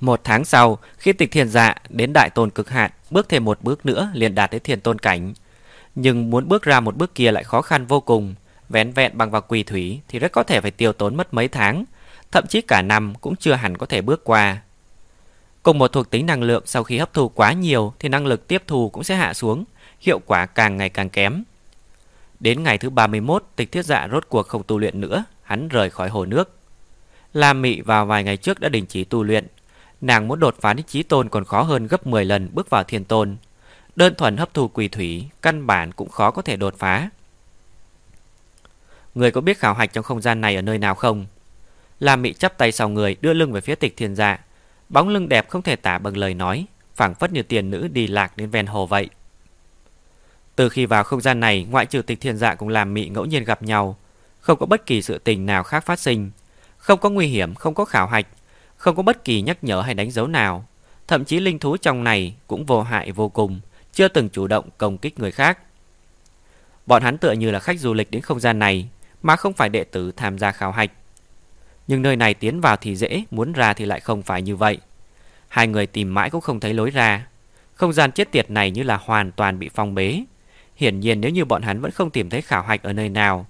Một tháng sau, khi tịch thiền dạ đến đại tôn cực hạn, bước thêm một bước nữa liền đạt đến thiền tôn cảnh. Nhưng muốn bước ra một bước kia lại khó khăn vô cùng. Vén vẹn bằng vào quỳ thủy thì rất có thể phải tiêu tốn mất mấy tháng, thậm chí cả năm cũng chưa hẳn có thể bước qua. Cùng một thuộc tính năng lượng sau khi hấp thu quá nhiều thì năng lực tiếp thu cũng sẽ hạ xuống, hiệu quả càng ngày càng kém. Đến ngày thứ 31, tịch thiết dạ rốt cuộc không tu luyện nữa, hắn rời khỏi hồ nước. Lam Mị vào vài ngày trước đã đình chỉ tu luyện. Nàng muốn đột phá đến trí tôn còn khó hơn gấp 10 lần bước vào thiên tôn. Đơn thuần hấp thu quỷ thủy, căn bản cũng khó có thể đột phá. Người có biết khảo hạch trong không gian này ở nơi nào không? Lam Mị chắp tay sau người đưa lưng về phía tịch thiên dạ. Bóng lưng đẹp không thể tả bằng lời nói, phảng phất như tiền nữ đi lạc đến ven hồ vậy. Từ khi vào không gian này, ngoại trừ tịch thiên dạ cũng làm mị ngẫu nhiên gặp nhau, không có bất kỳ sự tình nào khác phát sinh, không có nguy hiểm, không có khảo hạch, không có bất kỳ nhắc nhở hay đánh dấu nào. Thậm chí linh thú trong này cũng vô hại vô cùng, chưa từng chủ động công kích người khác. Bọn hắn tựa như là khách du lịch đến không gian này, mà không phải đệ tử tham gia khảo hạch. Nhưng nơi này tiến vào thì dễ, muốn ra thì lại không phải như vậy. Hai người tìm mãi cũng không thấy lối ra. Không gian chết tiệt này như là hoàn toàn bị phong bế. Hiển nhiên nếu như bọn hắn vẫn không tìm thấy khảo hạch ở nơi nào,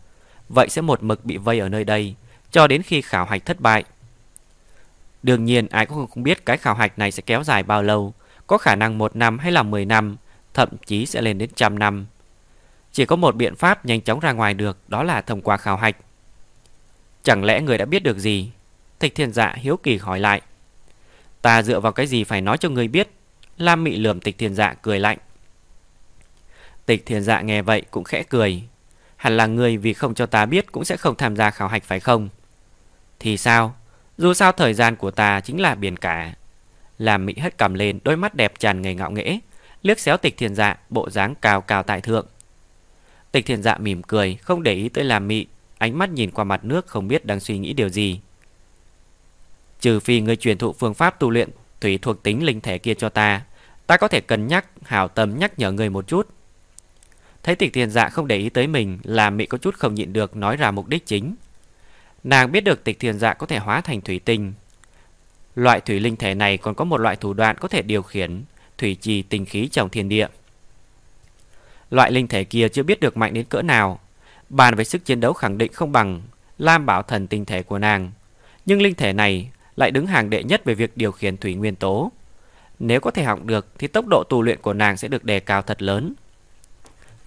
vậy sẽ một mực bị vây ở nơi đây, cho đến khi khảo hạch thất bại. Đương nhiên ai cũng không biết cái khảo hạch này sẽ kéo dài bao lâu, có khả năng một năm hay là 10 năm, thậm chí sẽ lên đến trăm năm. Chỉ có một biện pháp nhanh chóng ra ngoài được, đó là thông qua khảo hạch. Chẳng lẽ người đã biết được gì? Thạch thiên dạ hiếu kỳ hỏi lại. Ta dựa vào cái gì phải nói cho người biết? Lam mị lườm tịch thiên dạ cười lạnh. Tịch thiên dạ nghe vậy cũng khẽ cười. Hẳn là người vì không cho ta biết cũng sẽ không tham gia khảo hạch phải không? Thì sao? Dù sao thời gian của ta chính là biển cả. Làm mỹ hất cầm lên, đôi mắt đẹp tràn ngây ngạo nghễ, liếc xéo tịch thiền dạ, bộ dáng cao cao tại thượng. Tịch thiền dạ mỉm cười, không để ý tới làm mỹ ánh mắt nhìn qua mặt nước không biết đang suy nghĩ điều gì. Trừ phi người truyền thụ phương pháp tu luyện thủy thuộc tính linh thể kia cho ta, ta có thể cân nhắc, hảo tâm nhắc nhở người một chút. Thấy tịch thiền dạ không để ý tới mình Làm mỹ có chút không nhịn được nói ra mục đích chính Nàng biết được tịch thiên dạ có thể hóa thành thủy tinh. Loại thủy linh thể này còn có một loại thủ đoạn có thể điều khiển Thủy trì tinh khí trong thiên địa. Loại linh thể kia chưa biết được mạnh đến cỡ nào. Bàn về sức chiến đấu khẳng định không bằng Lam bảo thần tinh thể của nàng. Nhưng linh thể này lại đứng hàng đệ nhất về việc điều khiển thủy nguyên tố. Nếu có thể học được thì tốc độ tu luyện của nàng sẽ được đề cao thật lớn.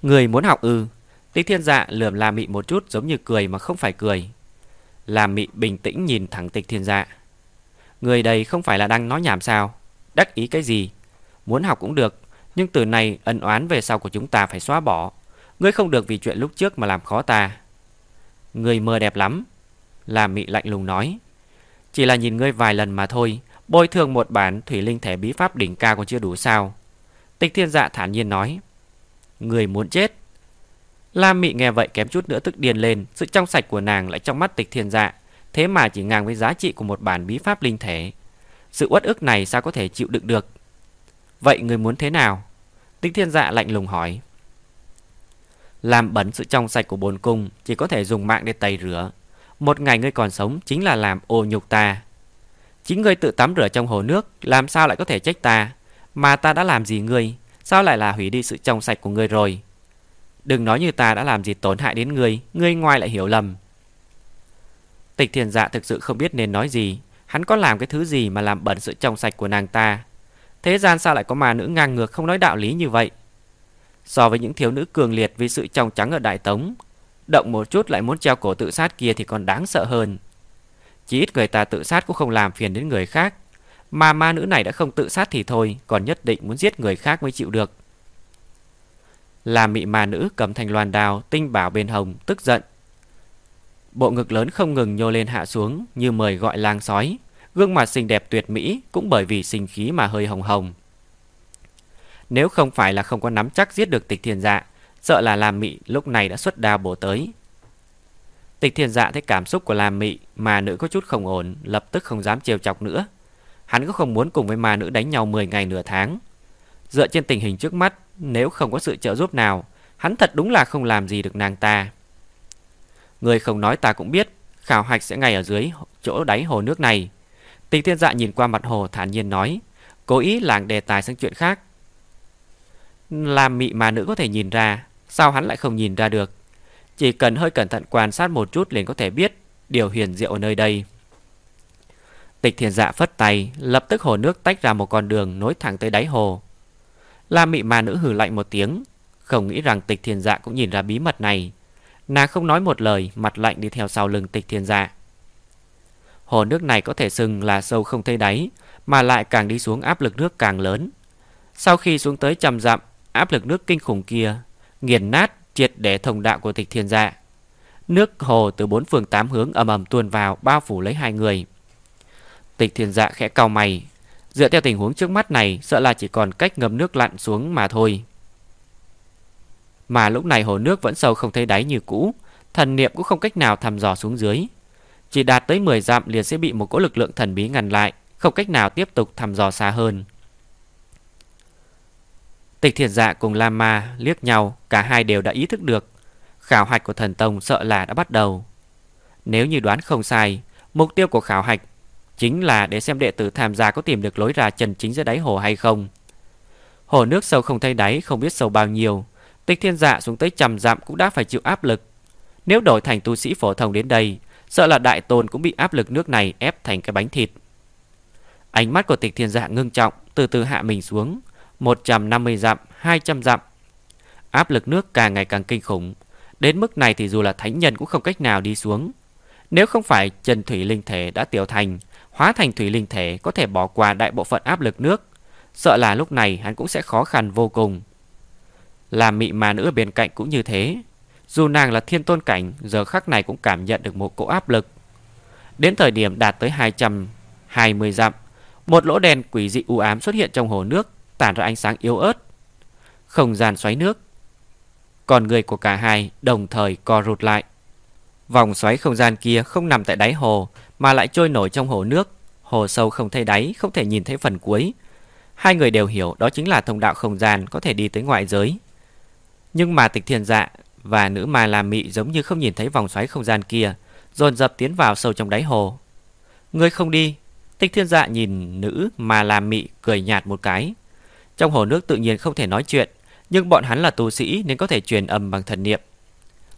Người muốn học ư? Tích thiên dạ lườm La Mị một chút giống như cười mà không phải cười làm Mị bình tĩnh nhìn thẳng tịch thiên dạ Người đây không phải là đang nói nhảm sao? Đắc ý cái gì? Muốn học cũng được, Nhưng từ này ân oán về sau của chúng ta phải xóa bỏ. Ngươi không được vì chuyện lúc trước mà làm khó ta. Người mơ đẹp lắm làm Mị lạnh lùng nói. Chỉ là nhìn ngươi vài lần mà thôi, Bồi thường một bản thủy linh thể bí pháp đỉnh cao còn chưa đủ sao? Tịch thiên dạ thản nhiên nói. Người muốn chết Lam Mị nghe vậy kém chút nữa tức điên lên, Sự trong sạch của nàng lại trong mắt tịch thiên dạ Thế mà chỉ ngang với giá trị của một bản bí pháp linh thể. Sự uất ức này sao có thể chịu đựng được? Vậy người muốn thế nào? Tịch thiên dạ lạnh lùng hỏi. Làm bẩn sự trong sạch của bồn cung, Chỉ có thể dùng mạng để tẩy rửa. Một ngày ngươi còn sống chính là làm ô nhục ta. Chính ngươi tự tắm rửa trong hồ nước, Làm sao lại có thể trách ta? Mà ta đã làm gì ngươi? Sao lại là hủy đi sự trong sạch của ngươi rồi? Đừng nói như ta đã làm gì tổn hại đến ngươi Ngươi ngoài lại hiểu lầm. Tịch thiền dạ thực sự không biết nên nói gì. Hắn có làm cái thứ gì mà làm bẩn sự trong sạch của nàng ta? Thế gian sao lại có mà nữ ngang ngược không nói đạo lý như vậy? So với những thiếu nữ cường liệt vì sự trong trắng ở Đại Tống, Động một chút lại muốn treo cổ tự sát kia thì còn đáng sợ hơn. Chỉ ít người ta tự sát cũng không làm phiền đến người khác. Mà ma nữ này đã không tự sát thì thôi, Còn nhất định muốn giết người khác mới chịu được. Là mị mà nữ cầm thành loàn đào Tinh bảo bên hồng, tức giận. Bộ ngực lớn không ngừng nhô lên hạ xuống Như mời gọi lang sói. Gương mặt xinh đẹp tuyệt mỹ Cũng bởi vì sinh khí mà hơi hồng hồng. Nếu không phải là không có nắm chắc giết được tịch thiên dạ Sợ là làm mị lúc này đã xuất đao bổ tới. Tịch thiên dạ thấy cảm xúc của làm mị Mà nữ có chút không ổn, Lập tức không dám trêu chọc nữa. Hắn cũng không muốn cùng với ma nữ đánh nhau 10 ngày nửa tháng. Dựa trên tình hình trước mắt nếu không có sự trợ giúp nào, Hắn thật đúng là không làm gì được nàng ta. Người không nói ta cũng biết, Khảo hạch sẽ ngay ở dưới chỗ đáy hồ nước này. Tịch thiên dạ nhìn qua mặt hồ thản nhiên nói, Cố ý làng đề tài sang chuyện khác. Làm mị mà nữ có thể nhìn ra, Sao hắn lại không nhìn ra được? Chỉ cần hơi cẩn thận quan sát một chút liền có thể biết Điều huyền diệu ở nơi đây. Tịch thiền dạ phất tay, Lập tức hồ nước tách ra một con đường Nối thẳng tới đáy hồ. La mị mà nữ hử lạnh một tiếng. Không nghĩ rằng tịch thiền dạ cũng nhìn ra bí mật này. Nàng không nói một lời, Mặt lạnh đi theo sau lưng tịch thiền dạ. Hồ nước này có thể xưng là sâu không thấy đáy, Mà lại càng đi xuống áp lực nước càng lớn. Sau khi xuống tới trăm dặm, Áp lực nước kinh khủng kia Nghiền nát, triệt để thông đạo của tịch thiên dạ. Nước hồ từ bốn phương tám hướng ầm ầm tuôn vào, Bao phủ lấy hai người. Tịch thiên dạ khẽ cau mày Dựa theo tình huống trước mắt này, Sợ là chỉ còn cách ngâm nước lặn xuống mà thôi. Mà lúc này hồ nước vẫn sâu không thấy đáy như cũ, Thần niệm cũng không cách nào thăm dò xuống dưới. Chỉ đạt tới 10 dặm liền sẽ bị một cỗ lực lượng thần bí ngăn lại, Không cách nào tiếp tục thăm dò xa hơn. Tịch thiền dạ cùng Lam Ma liếc nhau, Cả hai đều đã ý thức được, Khảo hạch của thần tông sợ là đã bắt đầu. Nếu như đoán không sai, Mục tiêu của khảo hạch Chính là để xem đệ tử tham gia có tìm được lối ra chân chính dưới đáy hồ hay không. Hồ nước sâu không thấy đáy Không biết sâu bao nhiêu. Tịch thiên dạ xuống tới trăm dặm cũng đã phải chịu áp lực. Nếu đổi thành tu sĩ phổ thông đến đây Sợ là đại tôn cũng bị áp lực nước này ép thành cái bánh thịt. Ánh mắt của tịch thiên dạ ngưng trọng Từ từ hạ mình xuống. 150 dặm, 200 dặm. Áp lực nước càng ngày càng kinh khủng. Đến mức này thì dù là thánh nhân cũng không cách nào đi xuống. Nếu không phải chân thủy linh thể đã tiểu thành Hóa thành thủy linh thể có thể bỏ qua đại bộ phận áp lực nước. Sợ là lúc này hắn cũng sẽ khó khăn vô cùng. Làm mị mà nữ ở bên cạnh cũng như thế. Dù nàng là thiên tôn cảnh, Giờ khắc này cũng cảm nhận được một cỗ áp lực. Đến thời điểm đạt tới 220 dặm, Một lỗ đèn quỷ dị u ám xuất hiện trong hồ nước, Tản ra ánh sáng yếu ớt. Không gian xoáy nước. Còn người của cả hai đồng thời co rụt lại. Vòng xoáy không gian kia không nằm tại đáy hồ mà lại trôi nổi trong hồ nước. Hồ sâu không thấy đáy, Không thể nhìn thấy phần cuối. Hai người đều hiểu đó chính là thông đạo không gian Có thể đi tới ngoại giới. Nhưng mà tịch thiền dạ Và nữ ma la mị giống như không nhìn thấy vòng xoáy không gian kia, Dồn dập tiến vào sâu trong đáy hồ. Người không đi? Tịch thiên dạ nhìn nữ ma la mị cười nhạt một cái. Trong hồ nước tự nhiên không thể nói chuyện, Nhưng bọn hắn là tu sĩ nên có thể truyền âm bằng thần niệm.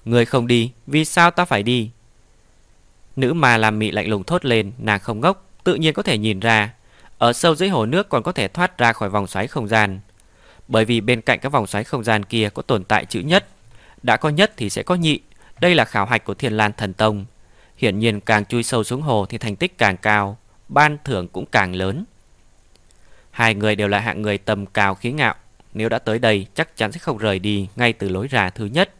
Người không đi, Vì sao ta phải đi? Nữ ma làm mị lạnh lùng thốt lên, Nàng không ngốc, Tự nhiên có thể nhìn ra. Ở sâu dưới hồ nước còn có thể thoát ra khỏi vòng xoáy không gian. Bởi vì bên cạnh các vòng xoáy không gian kia Có tồn tại chữ nhất. Đã có nhất thì sẽ có nhị. Đây là khảo hạch của thiên lan thần tông. Hiển nhiên càng chui sâu xuống hồ Thì thành tích càng cao, Ban thưởng cũng càng lớn. Hai người đều là hạng người tầm cao khí ngạo. Nếu đã tới đây, chắc chắn sẽ không rời đi Ngay từ lối ra thứ nhất.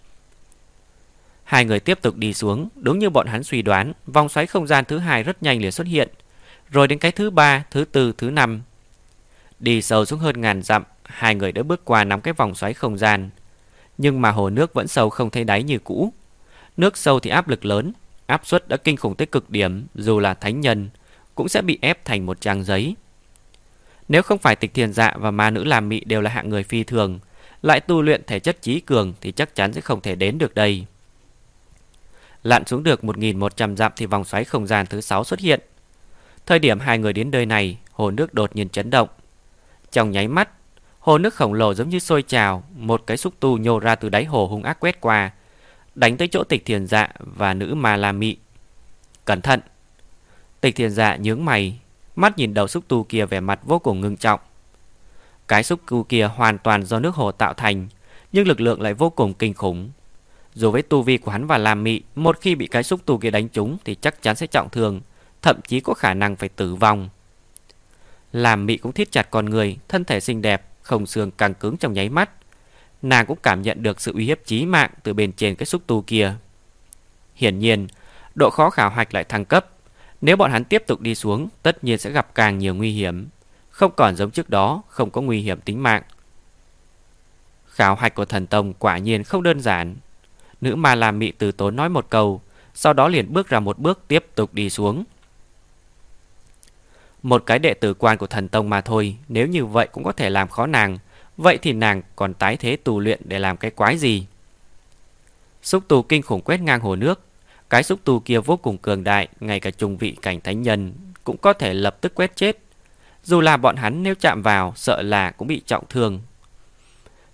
Hai người tiếp tục đi xuống, đúng như bọn hắn suy đoán, vòng xoáy không gian thứ hai rất nhanh liền xuất hiện, rồi đến cái thứ ba, thứ tư, thứ năm. Đi sâu xuống hơn ngàn dặm, hai người đã bước qua năm cái vòng xoáy không gian. Nhưng mà hồ nước vẫn sâu không thấy đáy như cũ. Nước sâu thì áp lực lớn, áp suất đã kinh khủng tới cực điểm, dù là thánh nhân, cũng sẽ bị ép thành một trang giấy. Nếu không phải tịch thiền dạ và ma nữ làm mị đều là hạng người phi thường, lại tu luyện thể chất trí cường thì chắc chắn sẽ không thể đến được đây. Lặn xuống được 1.100 dặm thì vòng xoáy không gian thứ 6 xuất hiện. Thời điểm hai người đến nơi này, hồ nước đột nhiên chấn động. Trong nháy mắt, hồ nước khổng lồ giống như sôi trào, một cái xúc tu nhô ra từ đáy hồ hung ác quét qua, đánh tới chỗ tịch thiền dạ và nữ ma la mị. Cẩn thận! Tịch thiền dạ nhướng mày, mắt nhìn đầu xúc tu kia vẻ mặt vô cùng ngưng trọng. Cái xúc tu kia hoàn toàn do nước hồ tạo thành, nhưng lực lượng lại vô cùng kinh khủng. Dù với tu vi của hắn và làm Mị, một khi bị cái xúc tu kia đánh trúng thì chắc chắn sẽ trọng thương, thậm chí có khả năng phải tử vong. làm Mị cũng thiết chặt con người, thân thể xinh đẹp, không xương càng cứng trong nháy mắt. Nàng cũng cảm nhận được sự uy hiếp chí mạng từ bên trên cái xúc tu kia. Hiển nhiên, độ khó khảo hạch lại thăng cấp. Nếu bọn hắn tiếp tục đi xuống, tất nhiên sẽ gặp càng nhiều nguy hiểm. Không còn giống trước đó, không có nguy hiểm tính mạng. Khảo hạch của thần tông quả nhiên không đơn giản. Nữ ma la mị từ tốn nói một câu, Sau đó liền bước ra một bước tiếp tục đi xuống Một cái đệ tử quan của thần tông mà thôi, Nếu như vậy cũng có thể làm khó nàng, Vậy thì nàng còn tái thế tù luyện để làm cái quái gì Xúc tù kinh khủng quét ngang hồ nước, Cái xúc tù kia vô cùng cường đại, Ngay cả trùng vị cảnh thánh nhân cũng có thể lập tức quét chết. Dù là bọn hắn nếu chạm vào, sợ là cũng bị trọng thương.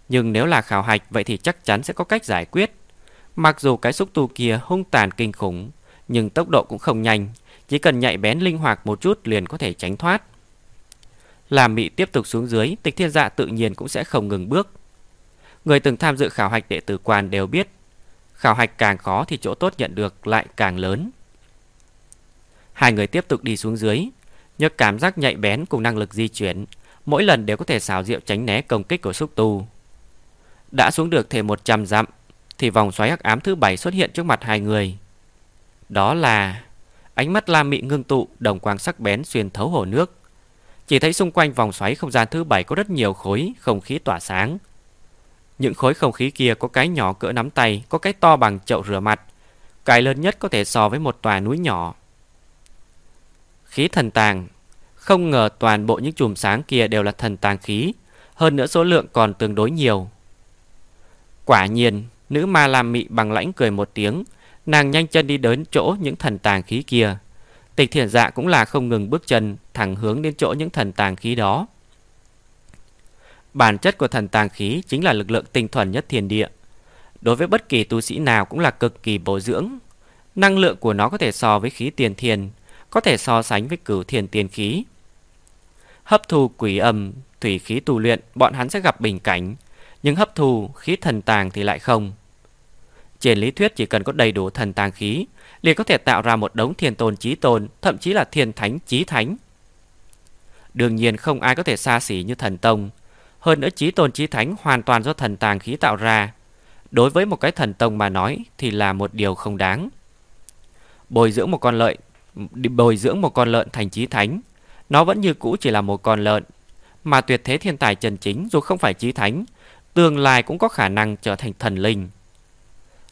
Nhưng nếu là khảo hạch, vậy thì chắc chắn sẽ có cách giải quyết. Mặc dù cái xúc tu kia hung tàn kinh khủng, nhưng tốc độ cũng không nhanh, chỉ cần nhạy bén linh hoạt một chút liền có thể tránh thoát. Làm mị tiếp tục xuống dưới, tịch thiên dạ tự nhiên cũng sẽ không ngừng bước. Người từng tham dự khảo hạch đệ tử quan đều biết, khảo hạch càng khó thì chỗ tốt nhận được lại càng lớn. Hai người tiếp tục đi xuống dưới, nhờ cảm giác nhạy bén cùng năng lực di chuyển, mỗi lần đều có thể xào rượu tránh né công kích của xúc tu. Đã xuống được thể 100 dặm, thì vòng xoáy hắc ám thứ bảy xuất hiện trước mặt hai người. Đó là ánh mắt la mị ngưng tụ, đồng quang sắc bén xuyên thấu hồ nước. Chỉ thấy xung quanh vòng xoáy không gian thứ bảy có rất nhiều khối không khí tỏa sáng. Những khối không khí kia có cái nhỏ cỡ nắm tay, có cái to bằng chậu rửa mặt. Cái lớn nhất có thể so với một tòa núi nhỏ. Khí thần tàng Không ngờ toàn bộ những chùm sáng kia đều là thần tàng khí Hơn nữa số lượng còn tương đối nhiều Quả nhiên Nữ ma làm mị bằng lãnh cười một tiếng. Nàng nhanh chân đi đến chỗ những thần tàng khí kia. Tịch thiền dạ cũng là không ngừng bước chân Thẳng hướng đến chỗ những thần tàng khí đó. Bản chất của thần tàng khí Chính là lực lượng tinh thuần nhất thiên địa. Đối với bất kỳ tu sĩ nào cũng là cực kỳ bổ dưỡng. Năng lượng của nó có thể so với khí tiền thiền có thể so sánh với cửu thiền tiền khí. Hấp thu quỷ âm, thủy khí tu luyện, bọn hắn sẽ gặp bình cảnh, nhưng hấp thu khí thần tàng thì lại không. Trên lý thuyết chỉ cần có đầy đủ thần tàng khí, liền có thể tạo ra một đống thiên tôn trí tôn, thậm chí là thiên thánh trí thánh. Đương nhiên không ai có thể xa xỉ như thần tông. Hơn nữa trí tôn trí thánh hoàn toàn do thần tàng khí tạo ra. Đối với một cái thần tông mà nói thì là một điều không đáng. Bồi dưỡng một con lợi bồi dưỡng một con lợn thành chí thánh, nó vẫn như cũ chỉ là một con lợn. Mà tuyệt thế thiên tài chân chính dù không phải chí thánh, tương lai cũng có khả năng trở thành thần linh.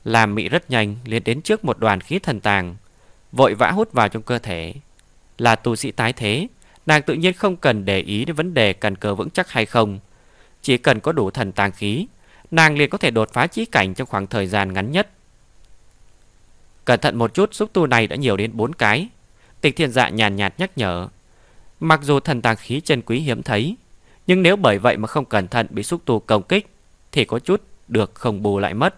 Làm mị rất nhanh liền đến trước một đoàn khí thần tàng, vội vã hút vào trong cơ thể. Là tu sĩ tái thế, nàng tự nhiên không cần để ý đến vấn đề cần cơ vững chắc hay không. Chỉ cần có đủ thần tàng khí, nàng liền có thể đột phá chí cảnh trong khoảng thời gian ngắn nhất. Cẩn thận một chút xúc tu này đã nhiều đến 4 cái Tịch thiên dạ nhàn nhạt, nhắc nhở Mặc dù thần tàng khí chân quý hiếm thấy Nhưng nếu bởi vậy mà không cẩn thận bị xúc tu công kích thì có chút được không bù lại mất.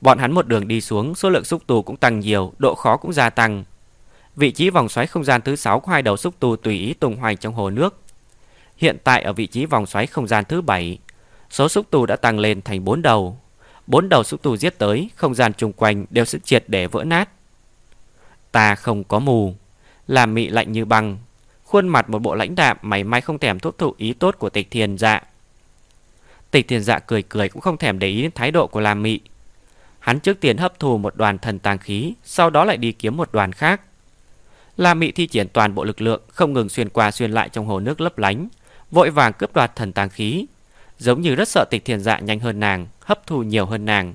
Bọn hắn một đường đi xuống, Số lượng xúc tu cũng tăng nhiều, Độ khó cũng gia tăng. Vị trí vòng xoáy không gian thứ 6 của hai đầu xúc tu tùy ý tung hoành trong hồ nước. Hiện tại ở vị trí vòng xoáy không gian thứ 7 Số xúc tu đã tăng lên thành 4 đầu. Bốn đầu xúc tu giết tới, Không gian chung quanh đều sẽ triệt để vỡ nát. Ta không có mù Làm mị lạnh như băng, Khuôn mặt một bộ lãnh đạm Mày may không thèm thuốc thụ ý tốt của tịch thiền dạ. Tịch Thiên dạ cười cười Cũng không thèm để ý đến thái độ của Lam mị. Hắn trước tiên hấp thù một đoàn thần tàng khí, Sau đó lại đi kiếm một đoàn khác. Lam Mị thi triển toàn bộ lực lượng, Không ngừng xuyên qua xuyên lại trong hồ nước lấp lánh, Vội vàng cướp đoạt thần tàng khí. Giống như rất sợ tịch thiền dạ nhanh hơn nàng, Hấp thụ nhiều hơn nàng.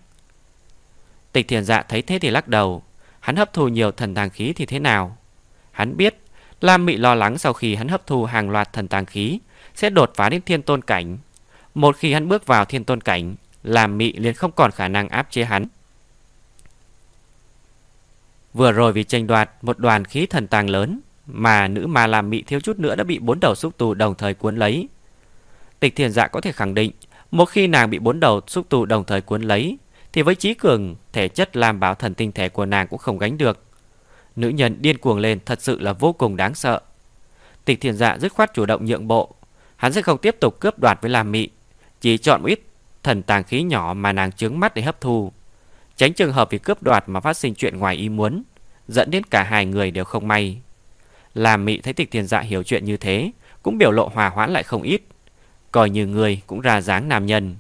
Tịch thiền dạ thấy thế thì lắc đầu. Hắn hấp thụ nhiều thần tàng khí thì thế nào? Hắn biết, Lam Mị lo lắng sau khi hắn hấp thụ hàng loạt thần tàng khí, Sẽ đột phá đến thiên tôn cảnh. Một khi hắn bước vào thiên tôn cảnh làm Mị liền không còn khả năng áp chế hắn. Vừa rồi vì tranh đoạt một đoàn khí thần tàng lớn, Mà nữ ma làm Mị thiếu chút nữa đã bị bốn đầu xúc tù đồng thời cuốn lấy. Tịch thiền dạ có thể khẳng định, Một khi nàng bị bốn đầu xúc tù đồng thời cuốn lấy, Thì với trí cường, Thể chất làm bảo thần tinh thể của nàng cũng không gánh được. Nữ nhân điên cuồng lên Thật sự là vô cùng đáng sợ. Tịch thiền dạ dứt khoát chủ động nhượng bộ. Hắn sẽ không tiếp tục cướp đoạt với làm mị. Chỉ chọn một ít thần tàng khí nhỏ Mà nàng chướng mắt để hấp thu. Tránh trường hợp vì cướp đoạt mà phát sinh chuyện ngoài ý muốn, Dẫn đến cả hai người đều không may. Làm mị thấy tịch thiền dạ hiểu chuyện như thế, Cũng biểu lộ hòa hoãn lại không ít. Coi như người cũng ra dáng nam nhân.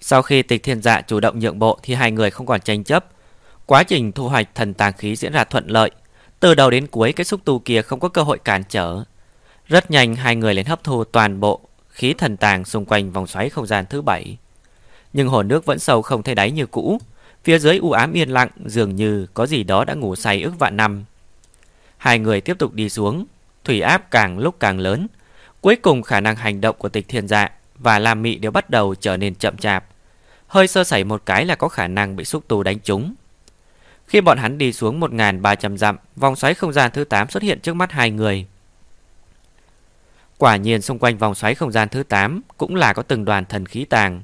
Sau khi tịch thiên dạ chủ động nhượng bộ Thì hai người không còn tranh chấp. Quá trình thu hoạch thần tàng khí diễn ra thuận lợi. Từ đầu đến cuối cái xúc tu kia không có cơ hội cản trở. Rất nhanh hai người lên hấp thu toàn bộ Khí thần tàng xung quanh vòng xoáy không gian thứ bảy Nhưng hồ nước vẫn sâu không thấy đáy như cũ Phía dưới u ám yên lặng Dường như có gì đó đã ngủ say ước vạn năm Hai người tiếp tục đi xuống Thủy áp càng lúc càng lớn Cuối cùng khả năng hành động của tịch thiên dạ và Lam Mị đều bắt đầu trở nên chậm chạp. Hơi sơ sẩy một cái là có khả năng bị xúc tu đánh trúng. Khi bọn hắn đi xuống 1.300 dặm, vòng xoáy không gian thứ 8 xuất hiện trước mắt hai người. Quả nhiên xung quanh vòng xoáy không gian thứ 8 cũng là có từng đoàn thần khí tàng.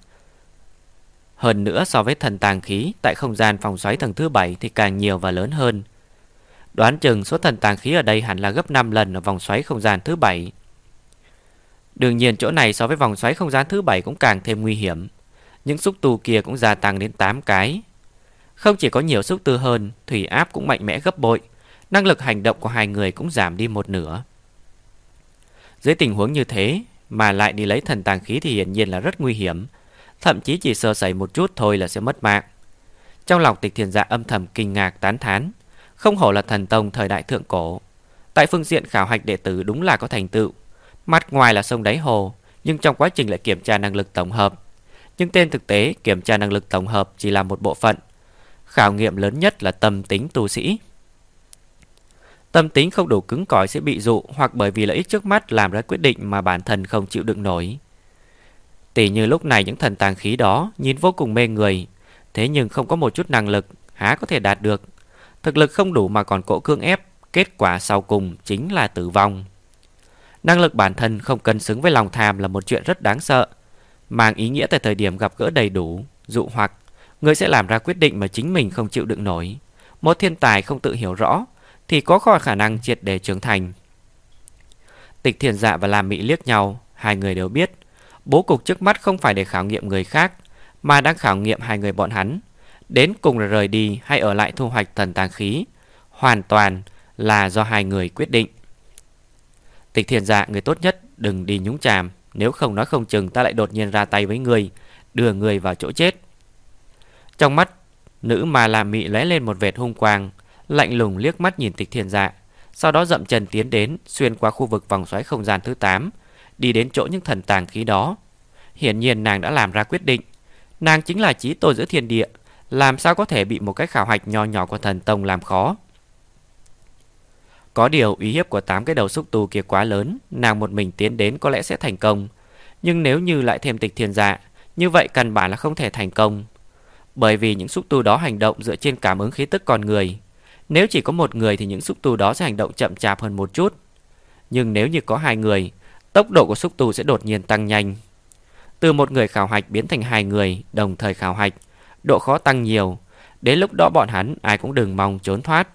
Hơn nữa so với thần tàng khí tại không gian vòng xoáy tầng thứ 7 thì càng nhiều và lớn hơn. Đoán chừng số thần tàng khí ở đây hẳn là gấp 5 lần ở vòng xoáy không gian thứ 7. Đương nhiên chỗ này so với vòng xoáy không gian thứ 7 cũng càng thêm nguy hiểm. Những xúc tu kia cũng gia tăng đến 8 cái. Không chỉ có nhiều xúc tu hơn, thủy áp cũng mạnh mẽ gấp bội. Năng lực hành động của hai người cũng giảm đi một nửa. Dưới tình huống như thế mà lại đi lấy thần tàng khí thì hiển nhiên là rất nguy hiểm. Thậm chí chỉ sơ sẩy một chút thôi là sẽ mất mạng. Trong lòng tịch thiền dạ âm thầm kinh ngạc tán thán. Không hổ là thần tông thời đại thượng cổ. Tại phương diện khảo hạch đệ tử đúng là có thành tựu. Mặt ngoài là sông đáy hồ, nhưng trong quá trình lại kiểm tra năng lực tổng hợp. Nhưng tên thực tế kiểm tra năng lực tổng hợp chỉ là một bộ phận. Khảo nghiệm lớn nhất là tâm tính tu sĩ. Tâm tính không đủ cứng cỏi sẽ bị dụ hoặc bởi vì lợi ích trước mắt làm ra quyết định mà bản thân không chịu đựng nổi. Tỷ như lúc này những thần tàng khí đó nhìn vô cùng mê người, thế nhưng không có một chút năng lực, há có thể đạt được. Thực lực không đủ mà còn cỗ cương ép, kết quả sau cùng chính là tử vong. Năng lực bản thân không cân xứng với lòng tham là một chuyện rất đáng sợ, mang ý nghĩa tại thời điểm gặp gỡ đầy đủ, dụ hoặc người sẽ làm ra quyết định mà chính mình không chịu đựng nổi. Một thiên tài không tự hiểu rõ thì có khỏi khả năng triệt để trưởng thành. Tịch thiền dạ và làm mỹ liếc nhau, hai người đều biết bố cục trước mắt không phải để khảo nghiệm người khác, mà đang khảo nghiệm hai người bọn hắn. Đến cùng là rời đi hay ở lại thu hoạch thần tàng khí, hoàn toàn là do hai người quyết định. Tịch thiền dạ người tốt nhất đừng đi nhúng chàm, nếu không nói không chừng ta lại đột nhiên ra tay với người, đưa người vào chỗ chết. Trong mắt, nữ mà làm mị lóe lên một vệt hung quang, lạnh lùng liếc mắt nhìn tịch thiên dạ, sau đó dậm chân tiến đến, xuyên qua khu vực vòng xoáy không gian thứ 8, đi đến chỗ những thần tàng khí đó. Hiển nhiên nàng đã làm ra quyết định, nàng chính là trí tôn giữa thiên địa, làm sao có thể bị một cái khảo hạch nho nhỏ của thần tông làm khó. Có điều ý hiếp của tám cái đầu xúc tu kia quá lớn, nàng một mình tiến đến có lẽ sẽ thành công. Nhưng nếu như lại thêm tịch thiên dạ, như vậy căn bản là không thể thành công. Bởi vì những xúc tu đó hành động dựa trên cảm ứng khí tức con người. Nếu chỉ có một người thì những xúc tu đó sẽ hành động chậm chạp hơn một chút. Nhưng nếu như có hai người, tốc độ của xúc tu sẽ đột nhiên tăng nhanh. Từ một người khảo hạch biến thành hai người đồng thời khảo hạch, độ khó tăng nhiều. Đến lúc đó bọn hắn ai cũng đừng mong trốn thoát.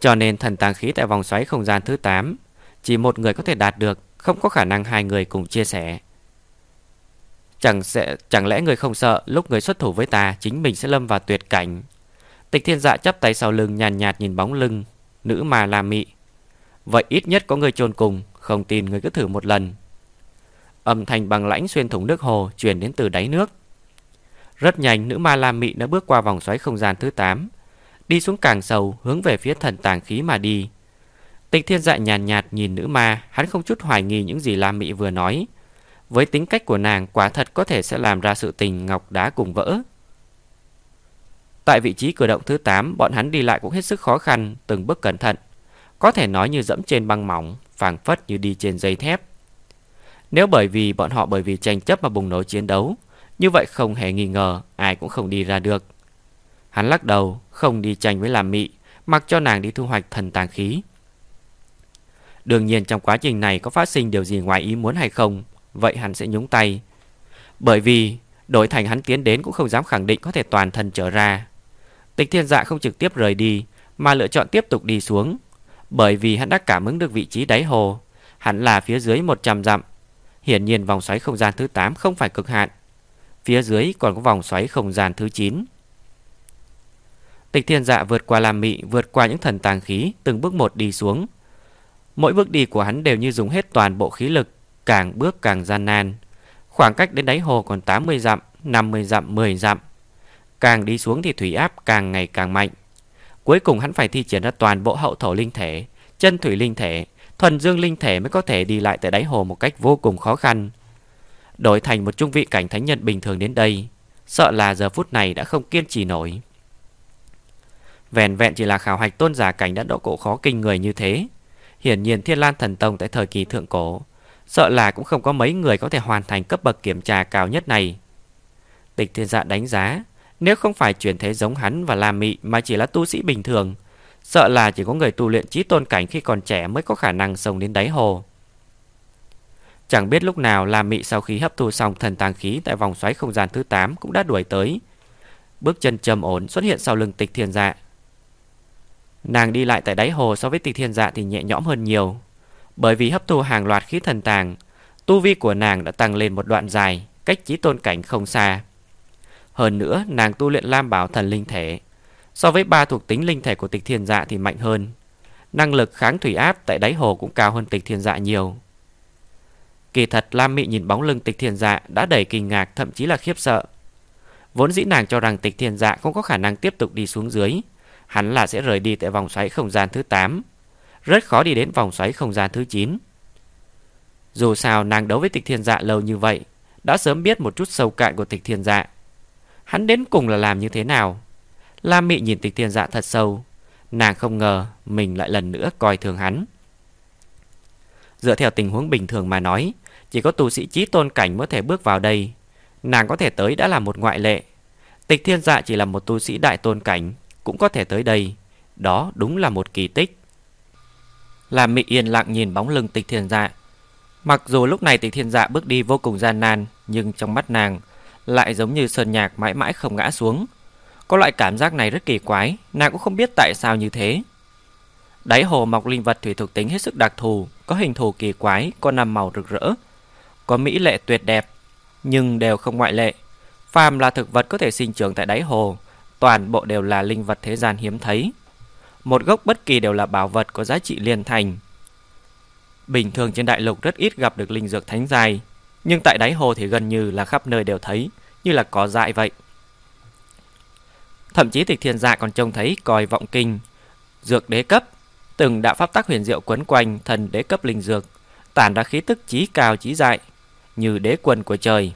Cho nên thần tàng khí tại vòng xoáy không gian thứ 8 Chỉ một người có thể đạt được Không có khả năng hai người cùng chia sẻ Chẳng sẽ chẳng lẽ người không sợ Lúc người xuất thủ với ta Chính mình sẽ lâm vào tuyệt cảnh Tịch thiên dạ chắp tay sau lưng nhàn nhạt, nhạt nhìn bóng lưng Nữ mà là mị. Vậy ít nhất có người chôn cùng Không tin người cứ thử một lần. Âm thanh bằng lãnh xuyên thủng nước hồ Truyền đến từ đáy nước. Rất nhanh nữ ma La mị đã bước qua vòng xoáy không gian thứ 8 Đi xuống càng sâu hướng về phía thần tàng khí mà đi. Tịch thiên dạ nhàn nhạt, nhạt nhìn nữ ma Hắn không chút hoài nghi những gì La Mị vừa nói. Với tính cách của nàng quả thật có thể sẽ làm ra sự tình ngọc đá cùng vỡ. Tại vị trí cử động thứ 8 Bọn hắn đi lại cũng hết sức khó khăn Từng bước cẩn thận Có thể nói như dẫm trên băng mỏng phảng phất như đi trên dây thép Nếu bởi vì bọn họ bởi vì tranh chấp mà bùng nổ chiến đấu Như vậy không hề nghi ngờ Ai cũng không đi ra được Hắn lắc đầu, không đi tranh với làm mị, mặc cho nàng đi thu hoạch thần tàng khí. Đương nhiên trong quá trình này có phát sinh điều gì ngoài ý muốn hay không, vậy hắn sẽ nhúng tay. Bởi vì đổi thành hắn tiến đến cũng không dám khẳng định có thể toàn thân trở ra. Tịch thiên dạ không trực tiếp rời đi, mà lựa chọn tiếp tục đi xuống. Bởi vì hắn đã cảm ứng được vị trí đáy hồ, hắn là phía dưới 100 dặm. Hiển nhiên vòng xoáy không gian thứ 8 không phải cực hạn. Phía dưới còn có vòng xoáy không gian thứ 9. Tịch thiên dạ vượt qua làm mị, vượt qua những thần tàng khí, từng bước một đi xuống. Mỗi bước đi của hắn đều như dùng hết toàn bộ khí lực, càng bước càng gian nan. Khoảng cách đến đáy hồ còn 80 dặm, 50 dặm, 10 dặm. Càng đi xuống thì thủy áp càng ngày càng mạnh. Cuối cùng hắn phải thi triển ra toàn bộ hậu thổ linh thể, chân thủy linh thể, thuần dương linh thể mới có thể đi lại tại đáy hồ một cách vô cùng khó khăn. Đổi thành một trung vị cảnh thánh nhân bình thường đến đây, sợ là giờ phút này đã không kiên trì nổi. Vẹn vẹn chỉ là khảo hạch tôn giả cảnh đã độ cổ khó kinh người như thế Hiển nhiên Thiên Lan Thần Tông tại thời kỳ thượng cổ Sợ là cũng không có mấy người có thể hoàn thành cấp bậc kiểm tra cao nhất này Tịch thiên dạ đánh giá nếu không phải chuyển thế giống hắn và La Mị mà chỉ là tu sĩ bình thường, sợ là chỉ có người tu luyện trí tôn cảnh khi còn trẻ mới có khả năng sông đến đáy hồ. Chẳng biết lúc nào La Mị sau khi hấp thu xong thần tàng khí tại vòng xoáy không gian thứ 8 cũng đã đuổi tới. Bước chân trầm ổn xuất hiện sau lưng tịch thiên dạ. Nàng đi lại tại đáy hồ so với tịch thiên dạ thì nhẹ nhõm hơn nhiều. Bởi vì hấp thu hàng loạt khí thần tàng, tu vi của nàng đã tăng lên một đoạn dài, cách trí tôn cảnh không xa. Hơn nữa, nàng tu luyện Lam Bảo Thần Linh Thể. So với ba thuộc tính linh thể của tịch thiên dạ thì mạnh hơn. Năng lực kháng thủy áp tại đáy hồ cũng cao hơn tịch thiên dạ nhiều. Kỳ thật Lam Mị nhìn bóng lưng tịch thiên dạ đã đầy kinh ngạc thậm chí là khiếp sợ. Vốn dĩ nàng cho rằng tịch thiên dạ không có khả năng tiếp tục đi xuống dưới. Hắn là sẽ rời đi tại vòng xoáy không gian thứ 8. Rất khó đi đến vòng xoáy không gian thứ 9. Dù sao nàng đấu với tịch thiên dạ lâu như vậy Đã sớm biết một chút sâu cạn của tịch thiên dạ Hắn đến cùng là làm như thế nào? Lam Mị nhìn tịch thiên dạ thật sâu. Nàng không ngờ Mình lại lần nữa coi thường hắn. Dựa theo tình huống bình thường mà nói, Chỉ có tu sĩ trí tôn cảnh mới thể bước vào đây. Nàng có thể tới đã là một ngoại lệ. Tịch thiên dạ chỉ là một tu sĩ đại tôn cảnh, Cũng có thể tới đây. Đó đúng là một kỳ tích. Lam Mị yên lặng nhìn bóng lưng tịch thiên dạ. Mặc dù lúc này tịch thiên dạ bước đi vô cùng gian nan, Nhưng trong mắt nàng lại giống như sơn nhạc mãi mãi không ngã xuống. Có loại cảm giác này rất kỳ quái Nàng cũng không biết tại sao như thế. Đáy hồ mọc linh vật thủy thuộc tính hết sức đặc thù Có hình thù kỳ quái Có năm màu rực rỡ Có mỹ lệ tuyệt đẹp Nhưng đều không ngoại lệ. Phàm là thực vật có thể sinh trưởng tại đáy hồ Toàn bộ đều là linh vật thế gian hiếm thấy. Một gốc bất kỳ đều là bảo vật có giá trị liên thành. Bình thường trên đại lục rất ít gặp được linh dược thánh dài, nhưng tại đáy hồ thì gần như là khắp nơi đều thấy, như là có dại vậy. Thậm chí tịch thiên dạ còn trông thấy còi vọng kinh, dược đế cấp, từng đạo pháp tác huyền diệu quấn quanh thần đế cấp linh dược, tản ra khí tức chí cao chí dại, như đế quân của trời.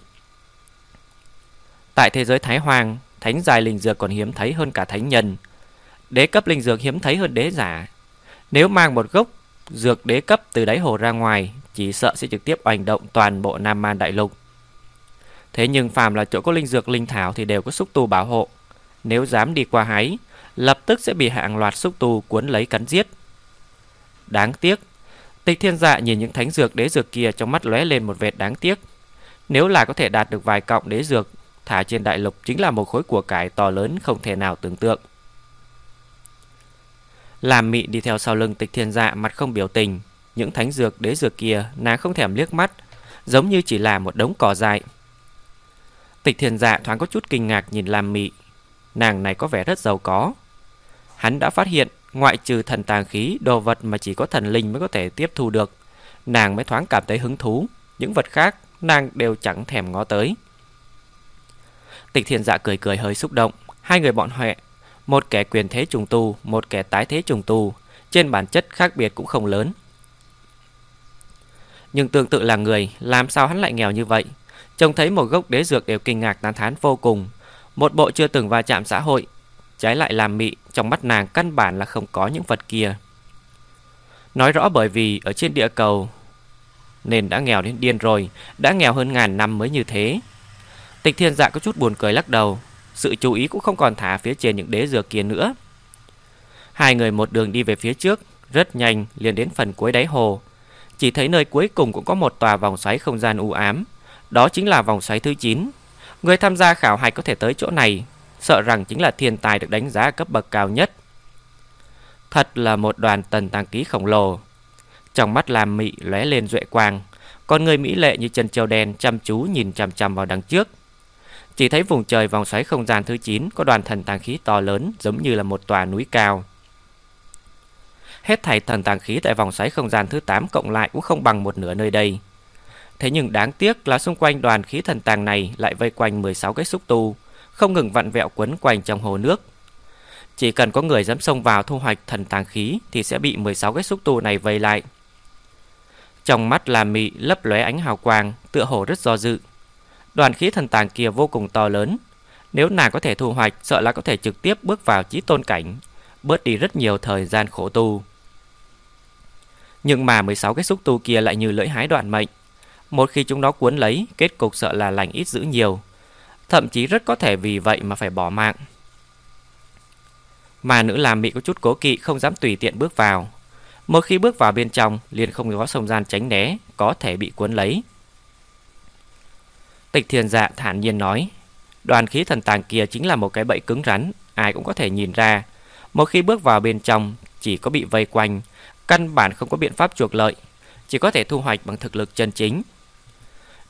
Tại thế giới Thái Hoàng, thánh dài linh dược còn hiếm thấy hơn cả thánh nhân. Đế cấp linh dược hiếm thấy hơn đế giả. Nếu mang một gốc Dược đế cấp từ đáy hồ ra ngoài, Chỉ sợ sẽ trực tiếp oanh động toàn bộ Nam Man Đại Lục. Thế nhưng phàm là chỗ có linh dược, linh thảo Thì đều có xúc tu bảo hộ. Nếu dám đi qua hái, Lập tức sẽ bị hàng loạt xúc tu cuốn lấy cắn giết. Đáng tiếc, Tịch thiên dạ nhìn những thánh dược, đế dược kia Trong mắt lóe lên một vệt đáng tiếc. Nếu là có thể đạt được vài cọng đế dược, Thả trên đại lục chính là một khối của cải to lớn Không thể nào tưởng tượng làm mị đi theo sau lưng tịch thiên dạ mặt không biểu tình. Những thánh dược, đế dược kia, nàng không thèm liếc mắt, Giống như chỉ là một đống cỏ dại. Tịch thiên dạ thoáng có chút kinh ngạc nhìn làm mị. Nàng này có vẻ rất giàu có. Hắn đã phát hiện, Ngoại trừ thần tàng khí, Đồ vật mà chỉ có thần linh mới có thể tiếp thu được. Nàng mới thoáng cảm thấy hứng thú. Những vật khác, nàng đều chẳng thèm ngó tới. Tịch thiên dạ cười cười hơi xúc động. Hai người bọn họ một kẻ quyền thế trùng tu, một kẻ tái thế trùng tu, trên bản chất khác biệt cũng không lớn. Nhưng tương tự là người, làm sao hắn lại nghèo như vậy? Trông thấy một gốc đế dược đều kinh ngạc tán thán vô cùng. Một bộ chưa từng va chạm xã hội, trái lại làm mị, trong mắt nàng căn bản là không có những vật kia. Nói rõ bởi vì ở trên địa cầu nên đã nghèo đến điên rồi, đã nghèo hơn ngàn năm mới như thế. Tịch thiên dạ có chút buồn cười lắc đầu, sự chú ý cũng không còn thả phía trên những đế dừa kia nữa. Hai người một đường đi về phía trước, rất nhanh liền đến phần cuối đáy hồ. Chỉ thấy nơi cuối cùng cũng có một tòa vòng xoáy không gian u ám. Đó chính là vòng xoáy thứ 9. Người tham gia khảo hạch có thể tới chỗ này, sợ rằng chính là thiên tài được đánh giá cấp bậc cao nhất. Thật là một đoàn tần tăng ký khổng lồ. Trong mắt làm mị lóe lên duệ quang, con người mỹ lệ như chân châu đen chăm chú nhìn chằm chằm vào đằng trước. Chỉ thấy vùng trời vòng xoáy không gian thứ 9 có đoàn thần tàng khí to lớn giống như là một tòa núi cao. Hết thảy thần tàng khí tại vòng xoáy không gian thứ 8 cộng lại cũng không bằng một nửa nơi đây. Thế nhưng đáng tiếc là xung quanh đoàn khí thần tàng này lại vây quanh 16 cái xúc tu, không ngừng vặn vẹo quấn quanh trong hồ nước. Chỉ cần có người dám xông vào thu hoạch thần tàng khí thì sẽ bị 16 cái xúc tu này vây lại. Trong mắt là mị lấp lóe ánh hào quang, tựa hồ rất do dự. Đoàn khí thần tàng kia vô cùng to lớn Nếu nàng có thể thu hoạch Sợ là có thể trực tiếp bước vào chí tôn cảnh Bớt đi rất nhiều thời gian khổ tu Nhưng mà 16 cái xúc tu kia lại như lưỡi hái đoạn mệnh Một khi chúng nó cuốn lấy Kết cục sợ là lành ít giữ nhiều thậm chí rất có thể vì vậy mà phải bỏ mạng. Mà nữ làm bị có chút cố kỵ không dám tùy tiện bước vào. Một khi bước vào bên trong, liền không có không gian tránh né, có thể bị cuốn lấy. Tịch thiền dạ thản nhiên nói, đoàn khí thần tàng kia chính là một cái bẫy cứng rắn, ai cũng có thể nhìn ra. Một khi bước vào bên trong, chỉ có bị vây quanh, căn bản không có biện pháp chuộc lợi, chỉ có thể thu hoạch bằng thực lực chân chính.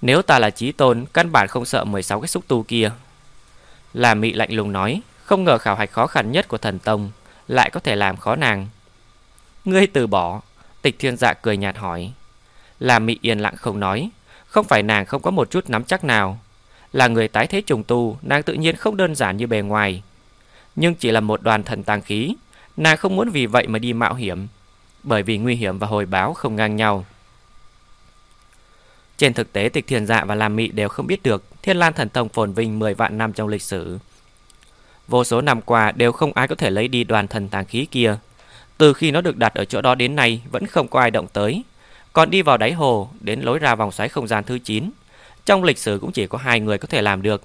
Nếu ta là trí tôn, căn bản không sợ 16 cái xúc tu kia. Là mị lạnh lùng nói, không ngờ khảo hạch khó khăn nhất của thần tông lại có thể làm khó nàng. Ngươi từ bỏ, tịch thiên dạ cười nhạt hỏi. Là mị yên lặng không nói, không phải nàng không có một chút nắm chắc nào. Là người tái thế trùng tu, nàng tự nhiên không đơn giản như bề ngoài. Nhưng chỉ là một đoàn thần tàng khí, nàng không muốn vì vậy mà đi mạo hiểm. Bởi vì nguy hiểm và hồi báo không ngang nhau. Trên thực tế tịch thiền dạ và làm mị đều không biết được Thiên Lan Thần Tông phồn vinh 10 vạn năm trong lịch sử. Vô số năm qua đều không ai có thể lấy đi đoàn thần tàng khí kia. Từ khi nó được đặt ở chỗ đó đến nay vẫn không có ai động tới. Còn đi vào đáy hồ đến lối ra vòng xoáy không gian thứ 9. Trong lịch sử cũng chỉ có hai người có thể làm được.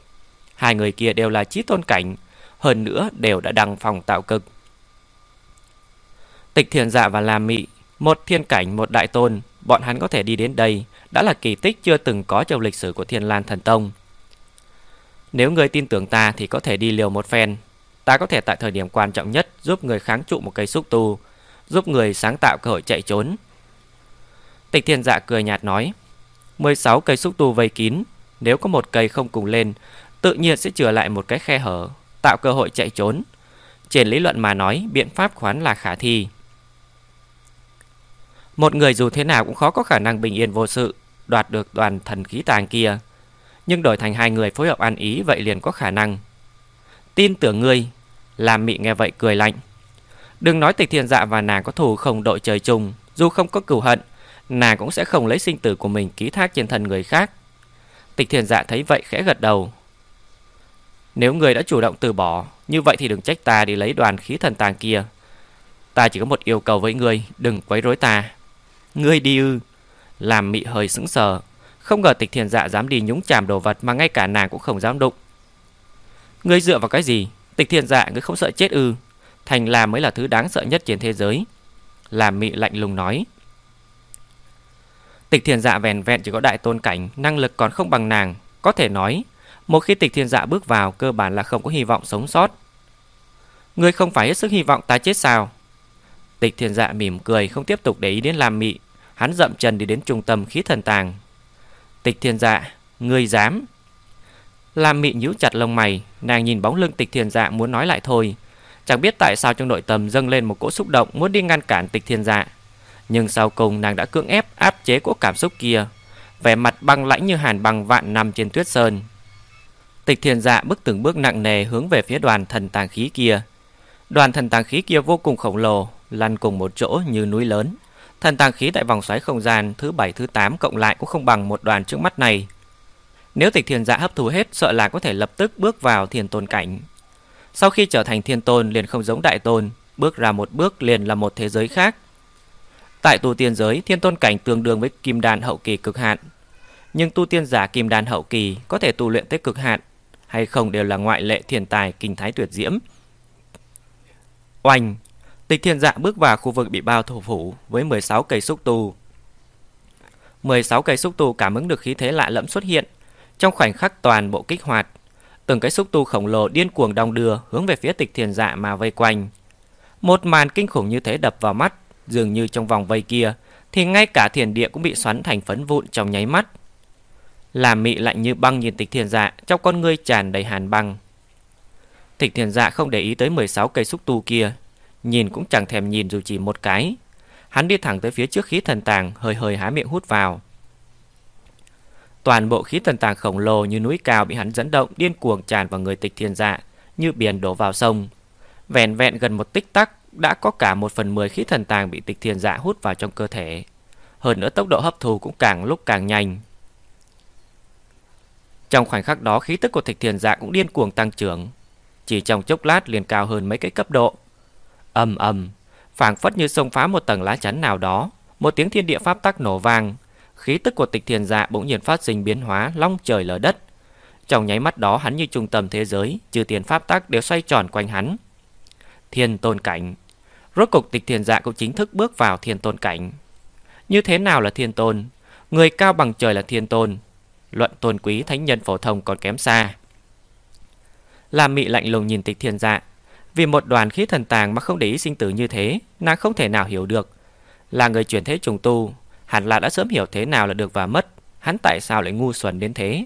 Hai người kia đều là chí tôn cảnh, hơn nữa đều đã đăng phòng tạo cực. Tịch thiền dạ và làm mị, một thiên cảnh một đại tôn, bọn hắn có thể đi đến đây đã là kỳ tích chưa từng có trong lịch sử của Thiên Lan Thần Tông. Nếu người tin tưởng ta thì có thể đi liều một phen. Ta có thể tại thời điểm quan trọng nhất giúp người kháng trụ một cây xúc tu, giúp người sáng tạo cơ hội chạy trốn. Tịch thiên dạ cười nhạt nói, 16 cây xúc tu vây kín, nếu có một cây không cùng lên, tự nhiên sẽ chừa lại một cái khe hở, tạo cơ hội chạy trốn. Trên lý luận mà nói, biện pháp khoán là khả thi. Một người dù thế nào cũng khó có khả năng bình yên vô sự, đoạt được đoàn thần khí tàng kia. Nhưng đổi thành hai người phối hợp ăn ý vậy liền có khả năng. Tin tưởng ngươi, làm mị nghe vậy cười lạnh. Đừng nói tịch thiên dạ và nàng có thù không đội trời chung, dù không có cửu hận, nàng cũng sẽ không lấy sinh tử của mình ký thác trên thân người khác. Tịch Thiền dạ thấy vậy khẽ gật đầu. Nếu người đã chủ động từ bỏ, như vậy thì đừng trách ta đi lấy đoàn khí thần tàng kia. Ta chỉ có một yêu cầu với ngươi, đừng quấy rối ta. Ngươi đi ư? Làm mị hơi sững sờ, không ngờ tịch thiền dạ dám đi nhúng chàm đồ vật mà ngay cả nàng cũng không dám đụng. Ngươi dựa vào cái gì? Tịch thiền dạ ngươi không sợ chết ư? Thành làm mới là thứ đáng sợ nhất trên thế giới. Làm mị lạnh lùng nói. Tịch thiền dạ vèn vẹn chỉ có đại tôn cảnh, năng lực còn không bằng nàng. Có thể nói, một khi tịch thiền dạ bước vào, cơ bản là không có hy vọng sống sót. Ngươi không phải hết sức hy vọng ta chết sao? Tịch thiền dạ mỉm cười, không tiếp tục để ý đến làm mị. Hắn dậm chân đi đến trung tâm khí thần tàng. Tịch thiên dạ, ngươi dám. Lam mị nhíu chặt lông mày, nàng nhìn bóng lưng tịch thiên dạ muốn nói lại thôi. Chẳng biết tại sao trong nội tâm dâng lên một cỗ xúc động muốn đi ngăn cản tịch thiên dạ. Nhưng sau cùng nàng đã cưỡng ép áp chế cỗ cảm xúc kia. Vẻ mặt băng lãnh như hàn băng vạn năm trên tuyết sơn. Tịch thiền dạ bước từng bước nặng nề hướng về phía đoàn thần tàng khí kia. Đoàn thần tàng khí kia vô cùng khổng lồ, lăn cùng một chỗ như núi lớn. Thần tàng khí tại vòng xoáy không gian thứ 7 thứ 8 cộng lại cũng không bằng một đoàn trước mắt này. Nếu tịch thiền dạ hấp thu hết sợ là có thể lập tức bước vào thiền tôn cảnh. Sau khi trở thành thiên tôn liền không giống đại tôn, bước ra một bước liền là một thế giới khác. Tại tu tiên giới, thiên tôn cảnh tương đương với kim đan hậu kỳ cực hạn. Nhưng tu tiên giả kim đan hậu kỳ có thể tu luyện tới cực hạn hay không đều là ngoại lệ thiên tài kinh thái tuyệt diễm. Oanh, Tịch thiên dạ bước vào khu vực bị bao thủ phủ với 16 cây xúc tu. 16 cây xúc tu cảm ứng được khí thế lạ lẫm xuất hiện. Trong khoảnh khắc toàn bộ kích hoạt, từng cái xúc tu khổng lồ điên cuồng đong đưa hướng về phía tịch thiên dạ mà vây quanh. Một màn kinh khủng như thế đập vào mắt, dường như trong vòng vây kia, thì ngay cả thiền địa cũng bị xoắn thành phấn vụn trong nháy mắt. Làm mị lạnh như băng nhìn tịch thiền dạ, trong con ngươi tràn đầy hàn băng. Tịch thiền dạ không để ý tới 16 cây xúc tu kia, Nhìn cũng chẳng thèm nhìn dù chỉ một cái Hắn đi thẳng tới phía trước khí thần tàng Hơi hơi há miệng hút vào Toàn bộ khí thần tàng khổng lồ như núi cao Bị hắn dẫn động điên cuồng tràn vào người tịch thiền dạ Như biển đổ vào sông Vẹn vẹn gần một tích tắc đã có cả một phần mười khí thần tàng Bị tịch thiên dạ hút vào trong cơ thể Hơn nữa tốc độ hấp thu cũng càng lúc càng nhanh Trong khoảnh khắc đó khí tức của tịch thiên dạ cũng điên cuồng tăng trưởng Chỉ trong chốc lát liền cao hơn mấy cái cấp độ âm âm, phảng phất như xông phá một tầng lá chắn nào đó, một tiếng thiên địa pháp tắc nổ vang, khí tức của Tịch Thiền Dạ bỗng nhiên phát sinh biến hóa long trời lở đất. Trong nháy mắt đó hắn như trung tâm thế giới, trừ tiền pháp tắc đều xoay tròn quanh hắn. Thiên tôn cảnh. Rốt cục tịch thiền dạ cũng chính thức bước vào thiên tôn cảnh. Như thế nào là thiên tôn? Người cao bằng trời là thiên tôn. Luận tôn quý thánh nhân phổ thông còn kém xa. Làm mị lạnh lùng nhìn tịch thiền dạ. Vì một đoàn khí thần tàng mà không để ý sinh tử như thế, nàng không thể nào hiểu được. Là người chuyển thế trùng tu, hẳn là đã sớm hiểu thế nào là được và mất. Hắn tại sao lại ngu xuẩn đến thế?